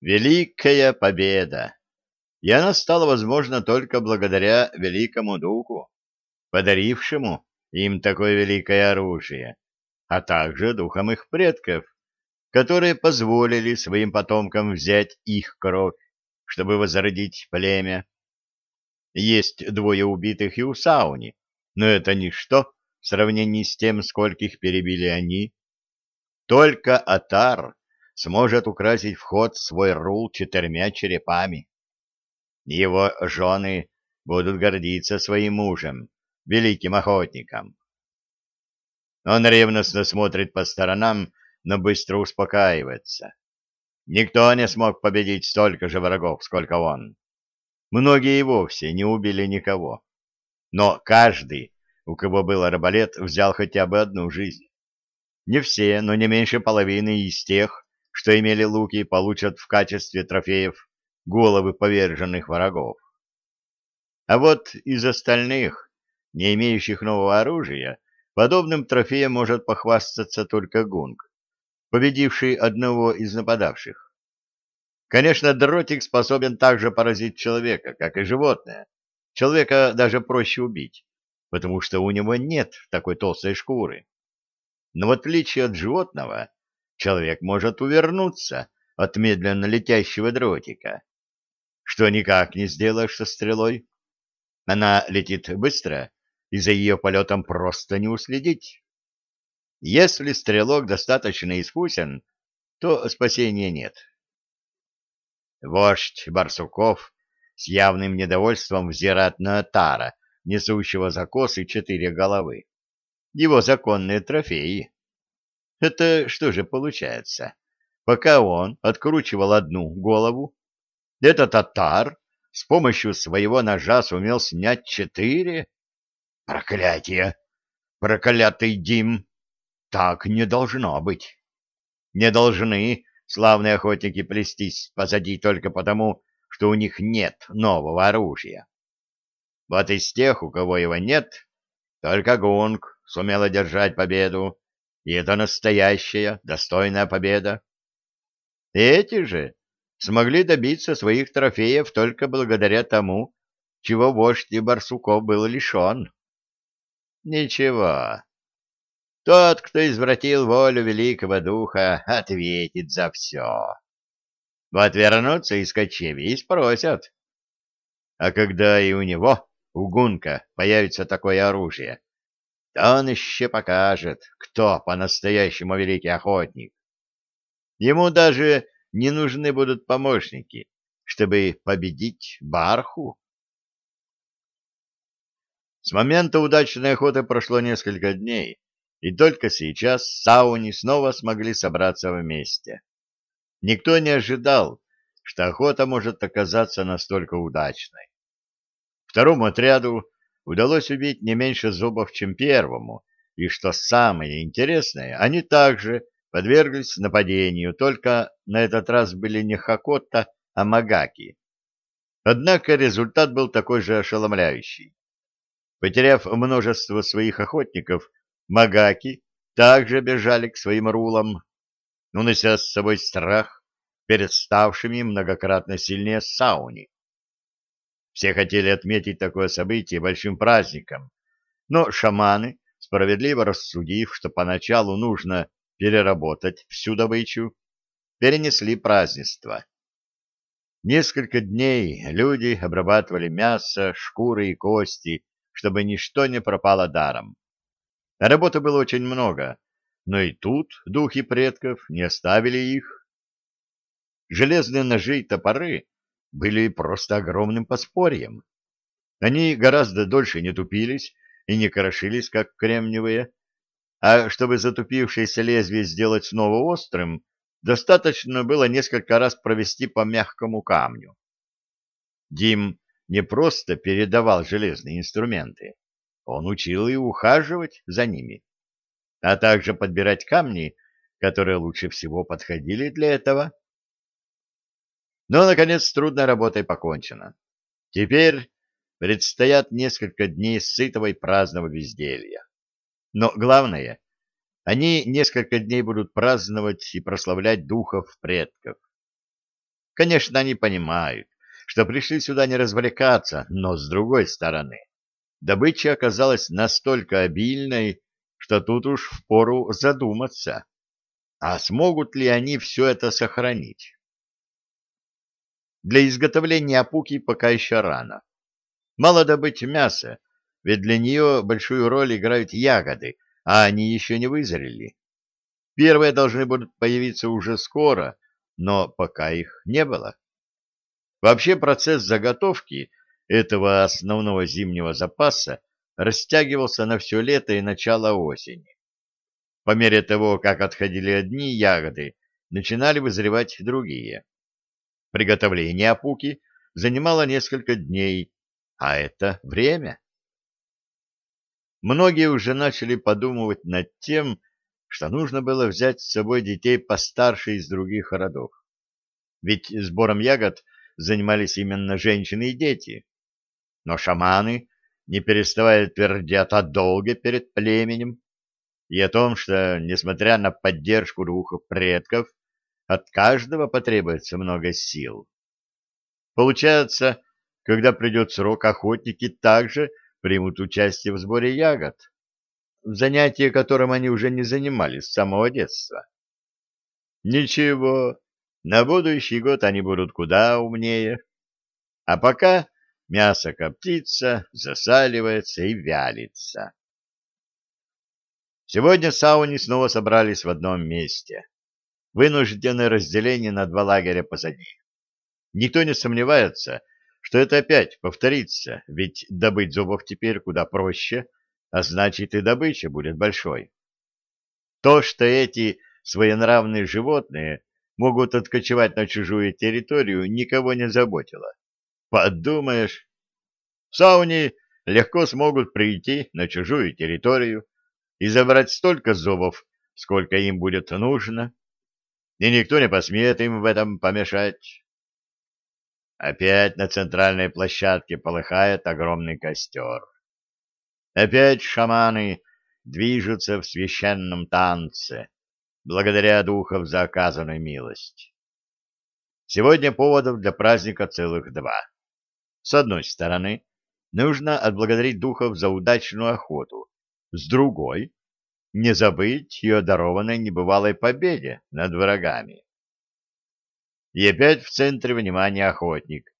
Великая победа! И она стала возможна только благодаря великому духу, подарившему им такое великое оружие, а также духам их предков, которые позволили своим потомкам взять их кровь, чтобы возродить племя. Есть двое убитых и у Сауни, но это ничто в сравнении с тем, скольких перебили они. Только Атар сможет украсить вход в свой рул четырьмя черепами. Его жены будут гордиться своим мужем, великим охотником. Он ревностно смотрит по сторонам, но быстро успокаивается. Никто не смог победить столько же врагов, сколько он. Многие и вовсе не убили никого. Но каждый, у кого был арбалет, взял хотя бы одну жизнь. Не все, но не меньше половины из тех, что имели луки, получат в качестве трофеев головы поверженных врагов. А вот из остальных, не имеющих нового оружия, подобным трофеем может похвастаться только Гунг, победивший одного из нападавших. Конечно, дротик способен также поразить человека, как и животное. Человека даже проще убить, потому что у него нет такой толстой шкуры. Но в отличие от животного, человек может увернуться от медленно летящего дротика, что никак не сделаешь со стрелой. Она летит быстро, и за ее полетом просто не уследить. Если стрелок достаточно искусен, то спасения нет. Вождь Барсуков с явным недовольством взирает на Тара, несущего за косы четыре головы. Его законные трофеи. Это что же получается? Пока он откручивал одну голову, этот татар с помощью своего ножа сумел снять четыре? Проклятие! Проклятый Дим! Так не должно быть. Не должны славные охотники плестись позади только потому, что у них нет нового оружия. Вот из тех, у кого его нет, только Гунг сумел одержать победу, и это настоящая, достойная победа. Эти же смогли добиться своих трофеев только благодаря тому, чего вождь Барсуков был лишен. Ничего. Тот, кто извратил волю великого духа, ответит за все. Вот вернутся из кочевья и спросят. А когда и у него, у Гунка, появится такое оружие, он еще покажет, кто по-настоящему великий охотник. Ему даже не нужны будут помощники, чтобы победить Барху. С момента удачной охоты прошло несколько дней, и только сейчас сауни снова смогли собраться вместе. Никто не ожидал, что охота может оказаться настолько удачной. Второму отряду удалось убить не меньше зубов, чем первому, и, что самое интересное, они также подверглись нападению, только на этот раз были не Хакота, а Магаки. Однако результат был такой же ошеломляющий. Потеряв множество своих охотников, Магаки также бежали к своим рулам, унося с собой страх перед ставшими многократно сильнее сауни. Все хотели отметить такое событие большим праздником, но шаманы, справедливо рассудив, что поначалу нужно переработать всю добычу, перенесли празднество. Несколько дней люди обрабатывали мясо, шкуры и кости, чтобы ничто не пропало даром. Работы было очень много, но и тут духи предков не оставили их. Железные ножи и топоры были просто огромным подспорьем. Они гораздо дольше не тупились и не крошились, как кремниевые, а чтобы затупившееся лезвие сделать снова острым, достаточно было несколько раз провести по мягкому камню. Дим не просто передавал железные инструменты, он учил и ухаживать за ними, а также подбирать камни, которые лучше всего подходили для этого. Но, наконец, с трудной работой покончено. Теперь предстоят несколько дней сытого и праздного безделья. Но главное, они несколько дней будут праздновать и прославлять духов предков. Конечно, они понимают, что пришли сюда не развлекаться, но с другой стороны, добыча оказалась настолько обильной, что тут уж впору задуматься, а смогут ли они все это сохранить? Для изготовления опуки пока еще рано. Мало добыть мяса, ведь для нее большую роль играют ягоды, а они еще не вызрели. Первые должны будут появиться уже скоро, но пока их не было. Вообще процесс заготовки этого основного зимнего запаса растягивался на все лето и начало осени. По мере того, как отходили одни ягоды, начинали вызревать другие. Приготовление опуки занимало несколько дней, а это время. Многие уже начали подумывать над тем, что нужно было взять с собой детей постарше из других родов. Ведь сбором ягод занимались именно женщины и дети. Но шаманы, не переставая, твердят о долге перед племенем и о том, что, несмотря на поддержку двух предков, от каждого потребуется много сил. Получается, когда придет срок, охотники также примут участие в сборе ягод, занятие которым они уже не занимались с самого детства. Ничего, на будущий год они будут куда умнее. А пока мясо коптится, засаливается и вялится. Сегодня сауни снова собрались в одном месте. Вынужденное разделение на два лагеря позади. Никто не сомневается, что это опять повторится, ведь добыть зубов теперь куда проще, а значит и добыча будет большой. То, что эти своенравные животные могут откочевать на чужую территорию, никого не заботило. Подумаешь, сауни легко смогут прийти на чужую территорию и забрать столько зубов, сколько им будет нужно, и никто не посмеет им в этом помешать. Опять на центральной площадке полыхает огромный костер. Опять шаманы движутся в священном танце, благодаря духов за оказанную милость. Сегодня поводов для праздника целых два. С одной стороны, нужно отблагодарить духов за удачную охоту. С другой — не забыть о дарованной небывалой победе над врагами. И опять в центре внимания охотник,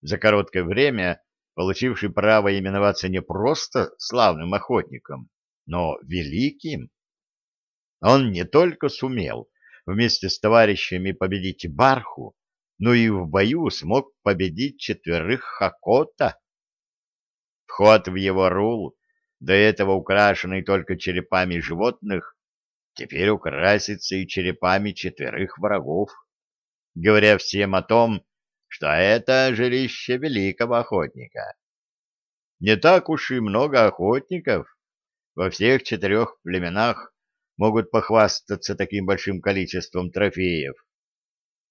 за короткое время получивший право именоваться не просто славным охотником, но великим. Он не только сумел вместе с товарищами победить Барху, но и в бою смог победить четверых Хакота. Вход в его рул, до этого украшенный только черепами животных, теперь украсится и черепами четверых врагов говоря всем о том, что это жилище великого охотника. Не так уж и много охотников во всех четырех племенах могут похвастаться таким большим количеством трофеев.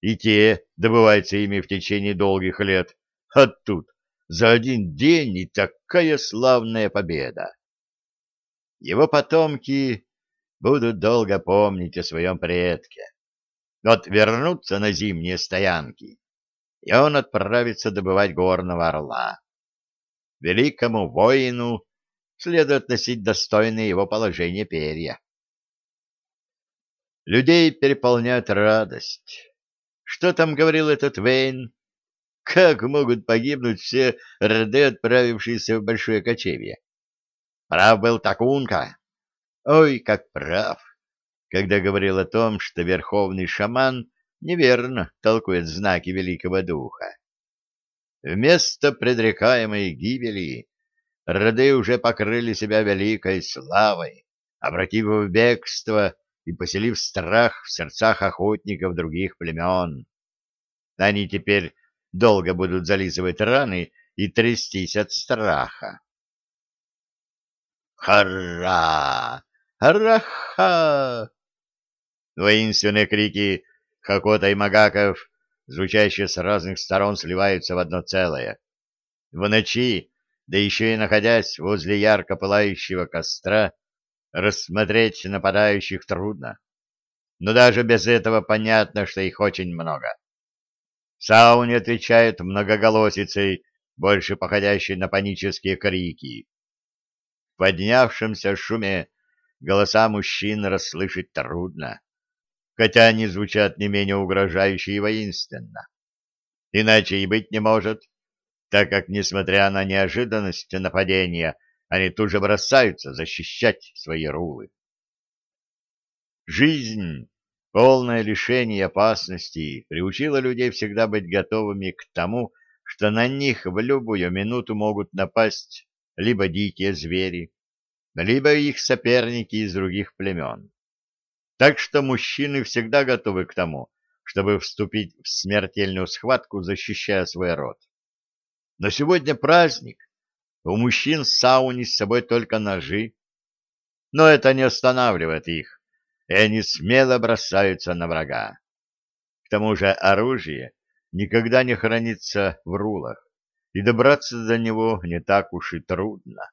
И те добываются ими в течение долгих лет, а тут за один день и такая славная победа. Его потомки будут долго помнить о своем предке. Вот вернутся на зимние стоянки, и он отправится добывать горного орла. Великому воину следует носить достойные его положения перья. Людей переполняет радость. Что там говорил этот Вейн? Как могут погибнуть все роды, отправившиеся в Большое Кочевье? Прав был Такунка. Ой, как прав когда говорил о том, что верховный шаман неверно толкует знаки великого духа. Вместо предрекаемой гибели роды уже покрыли себя великой славой, обратив в бегство и поселив страх в сердцах охотников других племен. Они теперь долго будут зализывать раны и трястись от страха. «Хара! Хараха!» Воинственные крики Хакота и Магаков, звучащие с разных сторон, сливаются в одно целое. В ночи, да еще и находясь возле ярко пылающего костра, рассмотреть нападающих трудно. Но даже без этого понятно, что их очень много. сауне отвечают многоголосицей, больше походящей на панические крики. Поднявшемся шуме голоса мужчин расслышать трудно, хотя они звучат не менее угрожающе и воинственно. Иначе и быть не может, так как, несмотря на неожиданность нападения, они тут же бросаются защищать свои рулы. Жизнь, полное лишений и опасностей, приучила людей всегда быть готовыми к тому, что на них в любую минуту могут напасть либо дикие звери, либо их соперники из других племен. Так что мужчины всегда готовы к тому, чтобы вступить в смертельную схватку, защищая свой род. Но сегодня праздник, у мужчин сауни с собой только ножи, но это не останавливает их и они смело бросаются на врага. К тому же оружие никогда не хранится в рулах, и добраться до него не так уж и трудно.